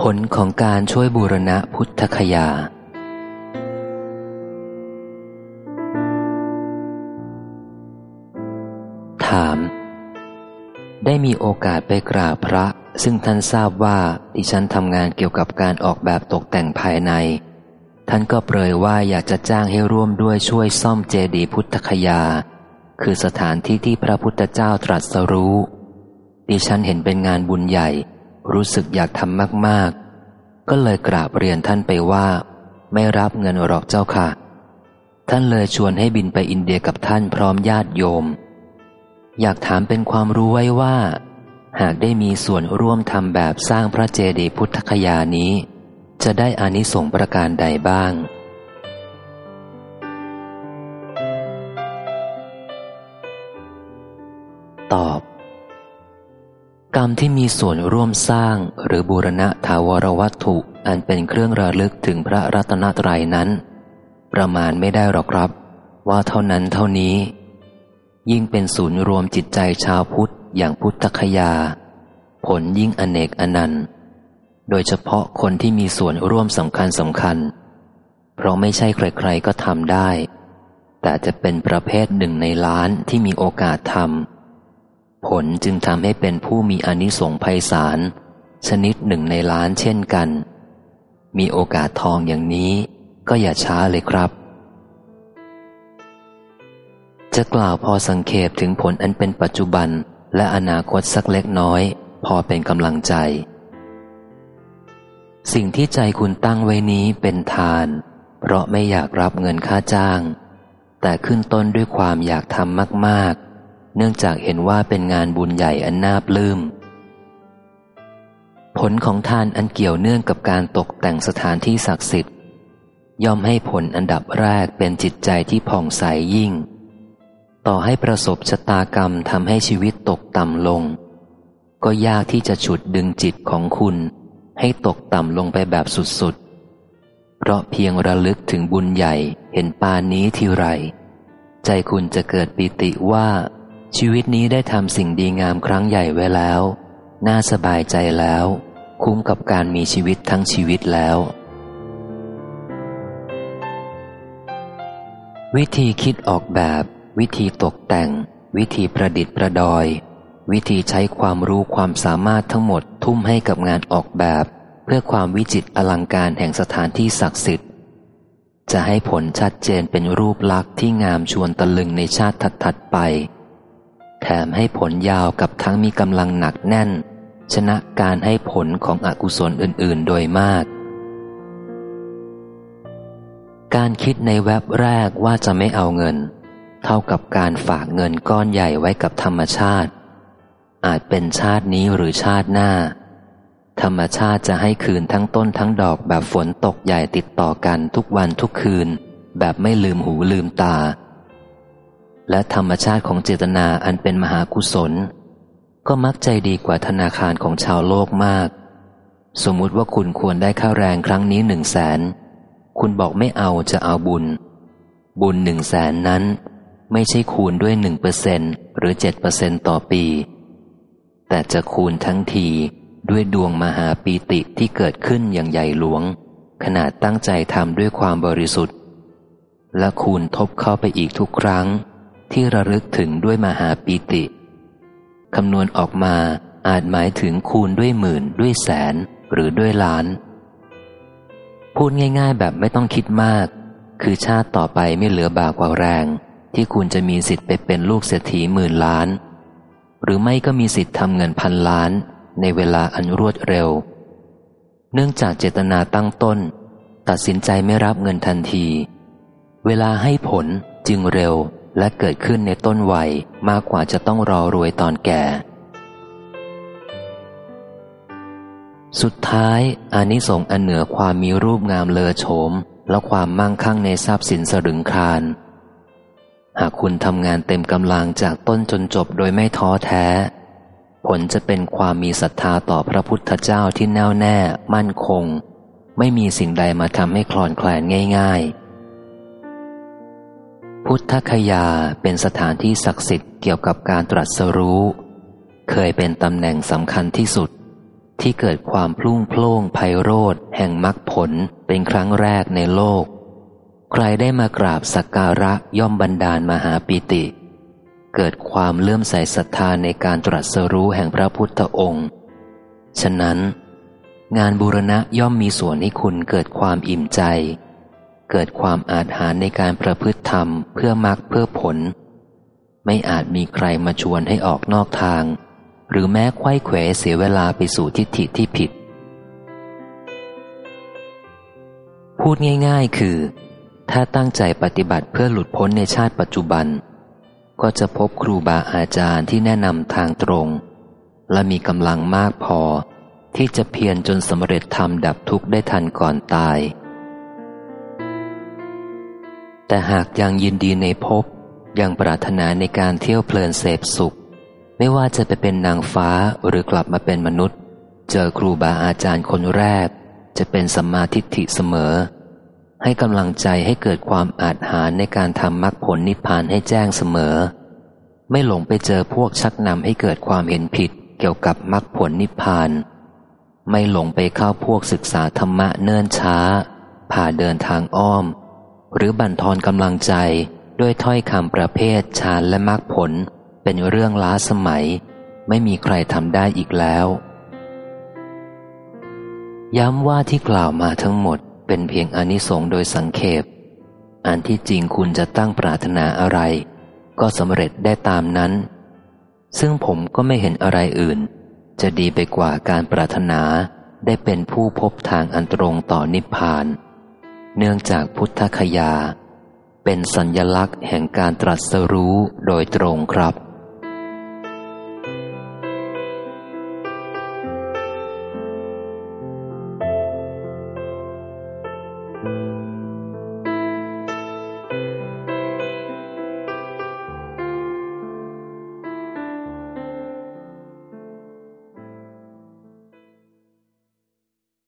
ผลของการช่วยบูรณะพุทธคยา ถาม ได้มีโอกาสไปกราบพระ ซึ่งท่านทราบว่าดิฉันทำงานเกี่ยวกับการออกแบบตกแต่งภายใน ท่านก็เปรยว่าอยากจะจ้างให้ร่วมด้วยช่วยซ่อมเจดีย์พุทธคยา คือสถานที่ที่พระพุทธเจ้าตรัสรู้ดิฉันเห็นเป็นงานบุญใหญ่ รู้สึกอยากทำมากๆ ก็เลยกราบเรียนท่านไปว่า ไม่รับเงินหรอกเจ้าค่ะ ท่านเลยชวนให้บินไปอินเดียกับท่านพร้อมญาติโยม อยากถามเป็นความรู้ไว้ว่า หากได้มีส่วนร่วมทำแบบสร้างพระเจดีย์พุทธคยานี้ จะได้อานิสงส์ประการใดบ้างตอบ รรมที่มีส่วนร่วมสร้างหรือบูรณะทาวรวัตถุอันเป็นเครื่องระลึกถึงพระรัตนตรัยนั้น ประมาณไม่ได้หรอกครับ ว่าเท่านั้นเท่านี้ ยิ่งเป็นศูนย์รวมจิตใจชาวพุทธอย่างพุทธคยา ผลยิ่งอเนกอนันต์ โดยเฉพาะคนที่มีส่วนร่วมสำคัญสำคัญ เพราะไม่ใช่ใครๆก็ทำได้ แต่จะเป็นประเภทหนึ่งในล้านที่มีโอกาสทำ ผลจึงทำให้เป็นผู้มีอนิสงส์ไพศาลชนิดหนึ่งในล้านเช่นกัน มีโอกาสทองอย่างนี้ก็อย่าช้าเลยครับ จะกล่าวพอสังเขปถึงผลอันเป็นปัจจุบันและอนาคตสักเล็กน้อย พอเป็นกำลังใจ สิ่งที่ใจคุณตั้งไว้นี้เป็นทาน เพราะไม่อยากรับเงินค่าจ้าง แต่ขึ้นต้นด้วยความอยากทำมากๆ เนื่องจากเห็นว่าเป็นงานบุญใหญ่อันน่าปลื้ม ผลของทานอันเกี่ยวเนื่องกับการตกแต่งสถานที่ศักดิ์สิทธิ์ ย่อมให้ผลอันดับแรกเป็นจิตใจที่ผ่องใสยยิ่ง ต่อให้ประสบชะตากรรมทำให้ชีวิตตกต่ำลง ก็ยากที่จะฉุดดึงจิตของคุณ ให้ตกต่ำลงไปแบบสุดๆ เพราะเพียงระลึกถึงบุญใหญ่เห็นปานนี้ทีไร ใจคุณจะเกิดปิติว่า ชีวิตนี้ได้ทำสิ่งดีงามครั้งใหญ่ไว้แล้ว น่าสบายใจแล้ว คุ้มกับการมีชีวิตทั้งชีวิตแล้ว วิธีคิดออกแบบ วิธีตกแต่ง วิธีประดิษฐ์ประดอย วิธีใช้ความรู้ความสามารถทั้งหมดทุ่มให้กับงานออกแบบ เพื่อความวิจิตรอลังการแห่งสถานที่ศักดิ์สิทธิ์ จะให้ผลชัดเจนเป็นรูปลักษณ์ที่งามชวนตะลึงในชาติถัดๆไป แถมให้ผลยาวกับทั้งมีกำลังหนักแน่น ชนะการให้ผลของอกุศลอื่น ๆ โดยมาก การคิดในแวบแรกว่าจะไม่เอาเงิน เท่ากับการฝากเงินก้อนใหญ่ไว้กับธรรมชาติ อาจเป็นชาตินี้หรือชาติหน้า ธรรมชาติจะให้คืนทั้งต้นทั้งดอกแบบฝนตกใหญ่ติดต่อกันทุกวันทุกคืน แบบไม่ลืมหูลืมตา และธรรมชาติของเจตนาอันเป็นมหากุศล ก็มักใจดีกว่าธนาคารของชาวโลกมาก สมมุติว่าคุณควรได้ค่าแรงครั้งนี้หนึ่งแสนคุณบอกไม่เอาจะเอาบุญ บุญหนึ่งแสนนั้น ไม่ใช่คูณด้วยหนึ่งเปอร์เซนหรือเจ็ดเปอร์เซนต่อปี แต่จะคูณทั้งทีด้วยดวงมหาปีติที่เกิดขึ้นอย่างใหญ่หลวง ขนาดตั้งใจทำด้วยความบริสุทธิ์ และคูณทบเข้าไปอีกทุกครั้ง ที่ระลึกถึงด้วยมหาปีติคำนวณออกมาอาจหมายถึงคูณด้วยหมื่นด้วยแสนหรือด้วยล้าน พูดง่ายๆแบบไม่ต้องคิดมาก คือชาติต่อไปไม่เหลือบากว่าแรง ที่คุณจะมีสิทธิ์ไปเป็นลูกเศรษฐีหมื่นล้าน หรือไม่ก็มีสิทธิ์ทำเงินพันล้าน ในเวลาอันรวดเร็ว เนื่องจากเจตนาตั้งต้น ตัดสินใจไม่รับเงินทันที เวลาให้ผลจึงเร็ว และเกิดขึ้นในต้นวัยมากกว่าจะต้องรอรวยตอนแก่ สุดท้ายอานิสงส์อันเหนือความมีรูปงามเลอโฉม และความมั่งคั่งในทรัพย์สินสรึงคาร หากคุณทำงานเต็มกำลังจากต้นจนจบโดยไม่ท้อแท้ ผลจะเป็นความมีศรัทธาต่อพระพุทธเจ้าที่แน่วแน่ มั่นคง ไม่มีสิ่งใดมาทำให้คลอนแคลนง่าย ๆ พุทธคยาเป็นสถานที่ศักดิ์สิทธิ์เกี่ยวกับการตรัสรู้ เคยเป็นตำแหน่งสำคัญที่สุด ที่เกิดความพลุ่งโพล่งไพโรธแห่งมรรคผลเป็นครั้งแรกในโลก ใครได้มากราบสักการะย่อมบันดาลมหาปิติ เกิดความเลื่อมใสศรัทธาในการตรัสรู้แห่งพระพุทธองค์ ฉะนั้น งานบูรณะย่อมมีส่วนให้คุณเกิดความอิ่มใจ เกิดความอาจหารในการประพฤติธรรมเพื่อมรรคเพื่อผล ไม่อาจมีใครมาชวนให้ออกนอกทาง หรือแม้ไข้เขวเสียเวลาไปสู่ทิฏฐิที่ผิด พูดง่าย ๆ คือ ถ้าตั้งใจปฏิบัติเพื่อหลุดพ้นในชาติปัจจุบัน ก็จะพบครูบาอาจารย์ที่แนะนำทางตรง และมีกำลังมากพอที่จะเพียรจนสำเร็จธรรมดับทุกข์ได้ทันก่อนตาย แต่หากยังยินดีในภพยังปรารถนาในการเที่ยวเพลินเสพสุข ไม่ว่าจะไปเป็นนางฟ้าหรือกลับมาเป็นมนุษย์ เจอครูบาอาจารย์คนแรก จะเป็นสัมมาทิฏฐิเสมอ ให้กำลังใจให้เกิดความอาจหารในการทำมรรคผลนิพพานให้แจ้งเสมอ ไม่หลงไปเจอพวกชักนำให้เกิดความเห็นผิดเกี่ยวกับมรรคผลนิพพาน ไม่หลงไปเข้าพวกศึกษาธรรมะเนิ่นช้า ผ่าเดินทางอ้อม หรือบั่นทอนกำลังใจด้วยถ้อยคำประเภทฌานและมรรคผล เป็นเรื่องล้าสมัย ไม่มีใครทำได้อีกแล้ว ย้ำว่าที่กล่าวมาทั้งหมดเป็นเพียงอนิสงส์โดยสังเขปอันที่จริงคุณจะตั้งปรารถนาอะไร ก็สำเร็จได้ตามนั้น ซึ่งผมก็ไม่เห็นอะไรอื่น จะดีไปกว่าการปรารถนาได้เป็นผู้พบทางอันตรงต่อนิพพาน เนื่องจากพุทธคยา เป็นสัญญลักษณ์แห่งการตรัสรู้โดยตรงครับ